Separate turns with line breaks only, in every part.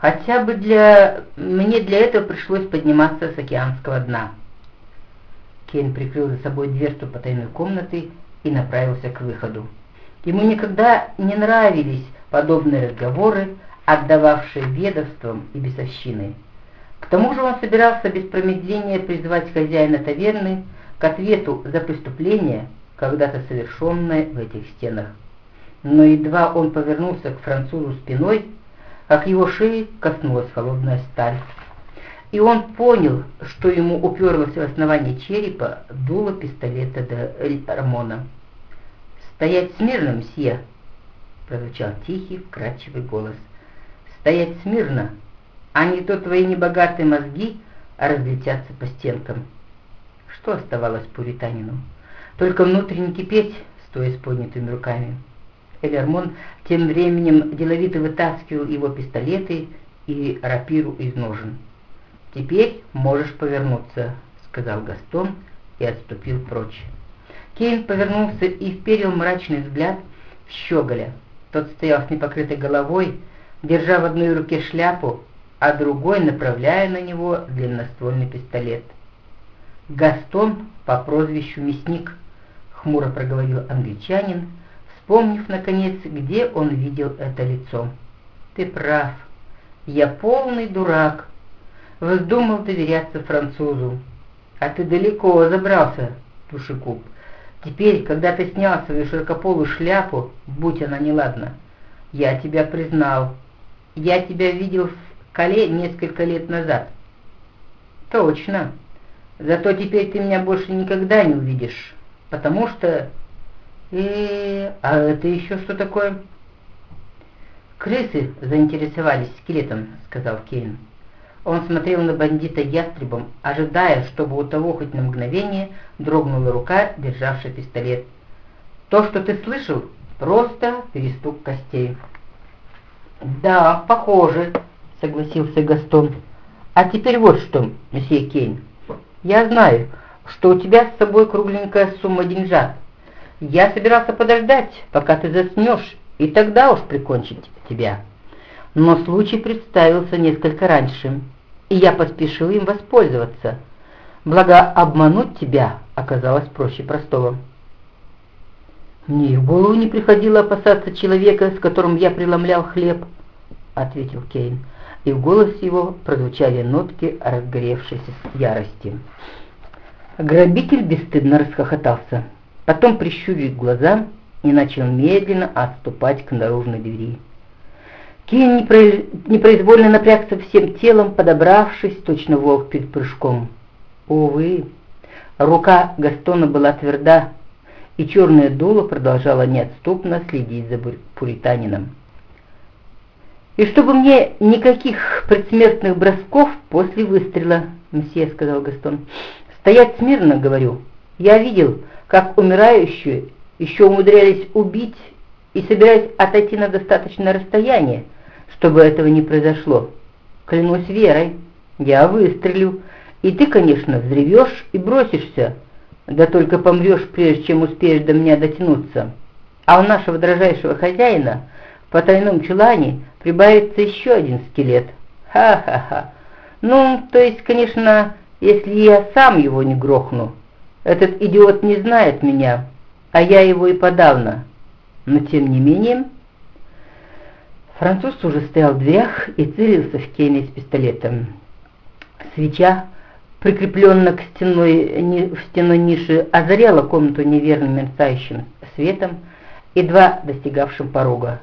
Хотя бы для... Мне для этого пришлось подниматься с океанского дна. Кейн прикрыл за собой дверцу потайной комнаты и направился к выходу. Ему никогда не нравились подобные разговоры, отдававшие ведовством и бесовщиной. К тому же он собирался без промедления призвать хозяина таверны к ответу за преступление, когда-то совершенное в этих стенах. Но едва он повернулся к французу спиной, как его шеи коснулась холодная сталь. И он понял, что ему уперлось в основание черепа дуло пистолета де Рамона. «Стоять смирно, мсье!» — прозвучал тихий, вкрадчивый голос. «Стоять смирно, а не то твои небогатые мозги разлетятся по стенкам». Что оставалось пуританину? Только внутренне кипеть, стоя с поднятыми руками. Элермон тем временем деловито вытаскивал его пистолеты и рапиру из ножен. «Теперь можешь повернуться», — сказал Гастон и отступил прочь. Кейн повернулся и вперил мрачный взгляд в щеголя. Тот стоял с непокрытой головой, держа в одной руке шляпу, а другой направляя на него длинноствольный пистолет. «Гастон по прозвищу Мясник», — хмуро проговорил англичанин, вспомнив, наконец, где он видел это лицо. «Ты прав. Я полный дурак. Вздумал доверяться французу. А ты далеко забрался, душекуб. Теперь, когда ты снял свою широкополую шляпу, будь она неладна, я тебя признал. Я тебя видел в Кале несколько лет назад. Точно. Зато теперь ты меня больше никогда не увидишь, потому что и а это еще что такое? Крысы заинтересовались скелетом, сказал Кейн. Он смотрел на бандита ястребом, ожидая, чтобы у того хоть на мгновение дрогнула рука, державшая пистолет. То, что ты слышал, просто перестук костей. «Да, похоже», — согласился Гастон. «А теперь вот что, месье Кейн. Я знаю, что у тебя с собой кругленькая сумма деньжат, я собирался подождать, пока ты заснешь, и тогда уж прикончить тебя. Но случай представился несколько раньше, и я поспешил им воспользоваться. Благо, обмануть тебя оказалось проще простого. «Мне и в голову не приходило опасаться человека, с которым я преломлял хлеб», — ответил Кейн, и в голосе его прозвучали нотки разгоревшейся ярости. Грабитель бесстыдно расхохотался потом прищурил глаза и начал медленно отступать к наружной двери. Кейн непроизвольно напрягся всем телом, подобравшись, точно волк перед прыжком. Увы, рука Гастона была тверда, и черное дуло продолжало неотступно следить за пуританином. «И чтобы мне никаких предсмертных бросков после выстрела, — месье, — сказал Гастон, — стоять смирно, говорю. Я видел, как умирающую еще умудрялись убить и собираюсь отойти на достаточное расстояние, чтобы этого не произошло. Клянусь верой, я выстрелю, и ты, конечно, взревешь и бросишься, да только помрешь, прежде чем успеешь до меня дотянуться. А у нашего дрожайшего хозяина в потайном чулане прибавится еще один скелет. Ха-ха-ха. Ну, то есть, конечно, если я сам его не грохну. Этот идиот не знает меня, а я его и подавно. Но тем не менее... Француз уже стоял в дверях и целился в Кейна с пистолетом. Свеча, прикрепленная к стеной, в стеной ниши, озаряла комнату неверным мерцающим светом, едва достигавшим порога.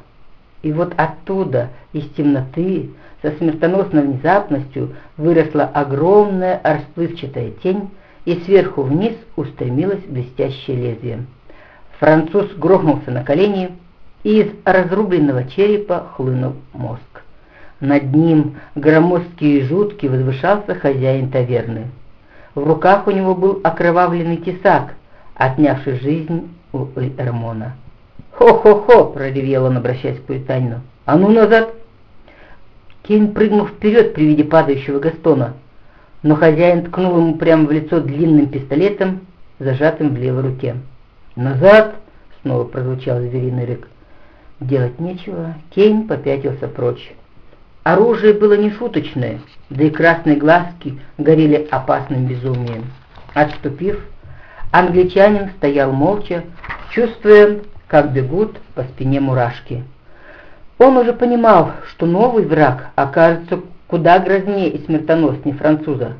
И вот оттуда, из темноты, со смертоносной внезапностью, выросла огромная расплывчатая тень, и сверху вниз устремилось блестящее лезвие. Француз грохнулся на колени, и из разрубленного черепа хлынул мозг. Над ним громоздкий и жуткий возвышался хозяин таверны. В руках у него был окровавленный тесак, отнявший жизнь у Эрмона. «Хо-хо-хо!» — проревел он, обращаясь к Пуританину. «А ну назад!» Кейн прыгнул вперед при виде падающего Гастона — но хозяин ткнул ему прямо в лицо длинным пистолетом, зажатым в левой руке. «Назад!» — снова прозвучал звериный рык. Делать нечего, Кейн попятился прочь. Оружие было не шуточное, да и красные глазки горели опасным безумием. Отступив, англичанин стоял молча, чувствуя, как бегут по спине мурашки. Он уже понимал, что новый враг окажется куда грознее и смертоноснее француза.